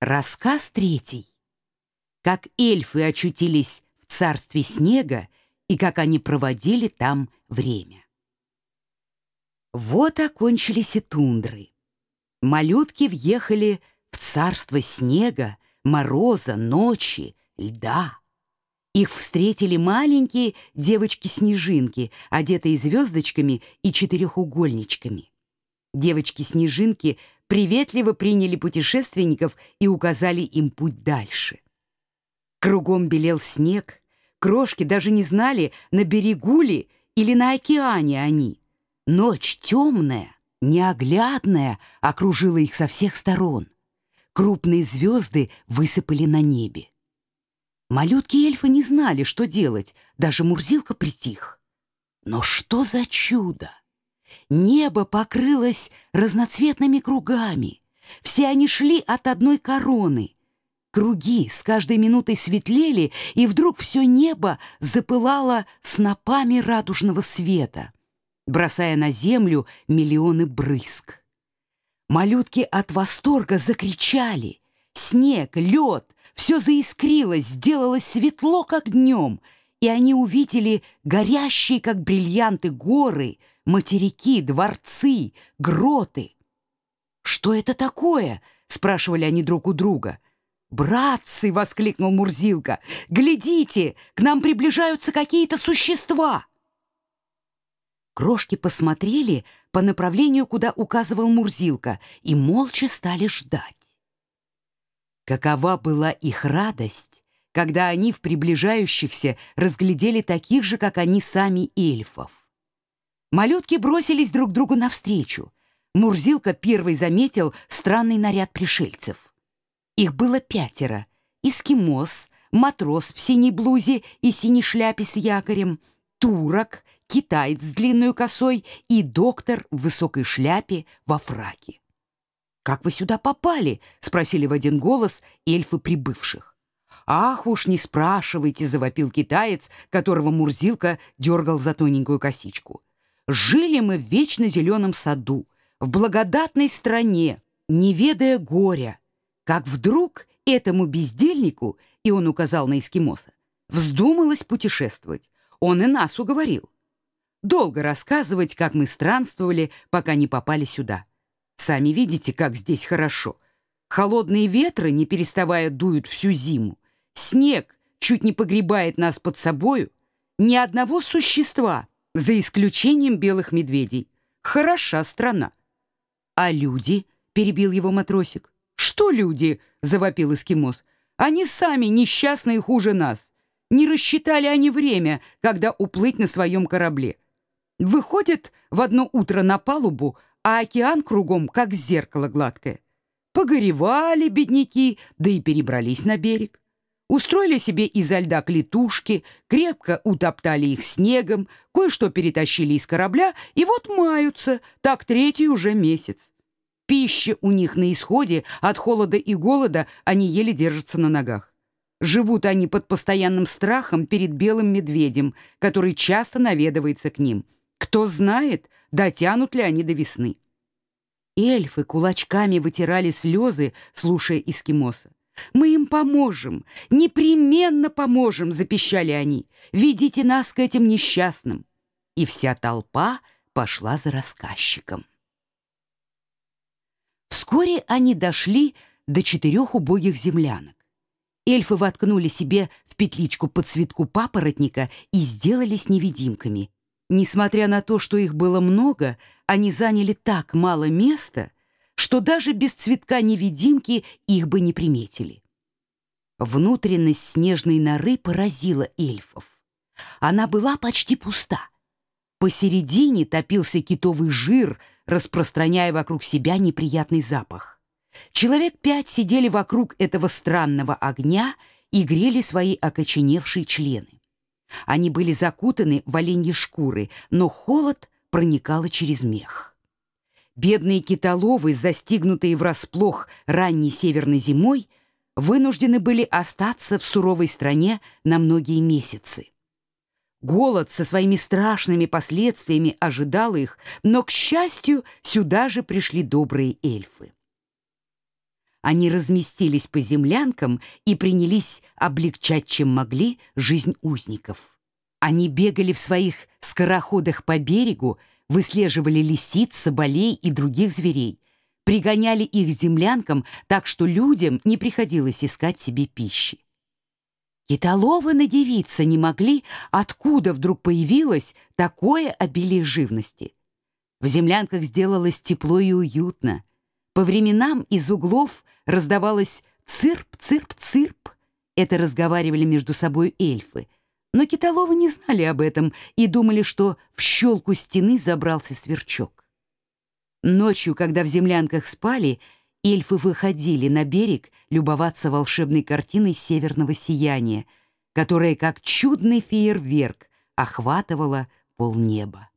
Рассказ третий. Как эльфы очутились в царстве снега и как они проводили там время. Вот окончились и тундры. Малютки въехали в царство снега, мороза, ночи, льда. Их встретили маленькие девочки-снежинки, одетые звездочками и четырехугольничками. Девочки-снежинки приветливо приняли путешественников и указали им путь дальше. Кругом белел снег, крошки даже не знали, на берегу ли или на океане они. Ночь темная, неоглядная окружила их со всех сторон. Крупные звезды высыпали на небе. Малютки-эльфы не знали, что делать, даже Мурзилка притих. Но что за чудо! Небо покрылось разноцветными кругами. Все они шли от одной короны. Круги с каждой минутой светлели, и вдруг все небо запылало снопами радужного света, бросая на землю миллионы брызг. Малютки от восторга закричали. Снег, лед, все заискрилось, сделалось светло, как днем, и они увидели горящие, как бриллианты, горы — материки, дворцы, гроты. «Что это такое?» — спрашивали они друг у друга. «Братцы!» — воскликнул Мурзилка. «Глядите, к нам приближаются какие-то существа!» Крошки посмотрели по направлению, куда указывал Мурзилка, и молча стали ждать. Какова была их радость, когда они в приближающихся разглядели таких же, как они сами, эльфов. Малютки бросились друг другу навстречу. Мурзилка первый заметил странный наряд пришельцев. Их было пятеро. Эскимос, матрос в синей блузе и синей шляпе с якорем, турок, китаец с длинной косой и доктор в высокой шляпе во фраке. «Как вы сюда попали?» — спросили в один голос эльфы прибывших. «Ах уж не спрашивайте!» — завопил китаец, которого Мурзилка дергал за тоненькую косичку. Жили мы в вечно зеленом саду, в благодатной стране, не ведая горя, как вдруг этому бездельнику, и он указал на эскимоса, вздумалось путешествовать. Он и нас уговорил. Долго рассказывать, как мы странствовали, пока не попали сюда. Сами видите, как здесь хорошо. Холодные ветры, не переставая, дуют всю зиму. Снег чуть не погребает нас под собою. Ни одного существа — за исключением белых медведей. Хороша страна. А люди, перебил его матросик. Что люди? завопил эскимос. Они сами несчастные хуже нас. Не рассчитали они время, когда уплыть на своем корабле. Выходят в одно утро на палубу, а океан кругом, как зеркало гладкое. Погоревали бедняки, да и перебрались на берег. Устроили себе изо льда клетушки, крепко утоптали их снегом, кое-что перетащили из корабля, и вот маются, так третий уже месяц. Пища у них на исходе, от холода и голода они еле держатся на ногах. Живут они под постоянным страхом перед белым медведем, который часто наведывается к ним. Кто знает, дотянут ли они до весны. Эльфы кулачками вытирали слезы, слушая эскимоса. Мы им поможем, непременно поможем, запищали они. Ведите нас к этим несчастным. И вся толпа пошла за рассказчиком. Вскоре они дошли до четырех убогих землянок. Эльфы воткнули себе в петличку под цветку папоротника и сделались невидимками. Несмотря на то, что их было много, они заняли так мало места, что даже без цветка невидимки их бы не приметили. Внутренность снежной норы поразила эльфов. Она была почти пуста. Посередине топился китовый жир, распространяя вокруг себя неприятный запах. Человек пять сидели вокруг этого странного огня и грели свои окоченевшие члены. Они были закутаны в оленьи шкуры, но холод проникал через мех. Бедные китоловы, застигнутые врасплох ранней северной зимой, вынуждены были остаться в суровой стране на многие месяцы. Голод со своими страшными последствиями ожидал их, но, к счастью, сюда же пришли добрые эльфы. они разместились по землянкам и принялись облегчать, чем могли, жизнь узников. Они бегали в своих скороходах по берегу, выслеживали лисиц, соболей и других зверей, пригоняли их землянкам так, что людям не приходилось искать себе пищи. Китоловы надевиться не могли, откуда вдруг появилось такое обилие живности. В землянках сделалось тепло и уютно. По временам из углов раздавалось «цирп, цирп, цирп». Это разговаривали между собой эльфы. Но китоловы не знали об этом и думали, что в щелку стены забрался сверчок. Ночью, когда в землянках спали, эльфы выходили на берег любоваться волшебной картиной северного сияния, которая, как чудный фейерверк, охватывала полнеба.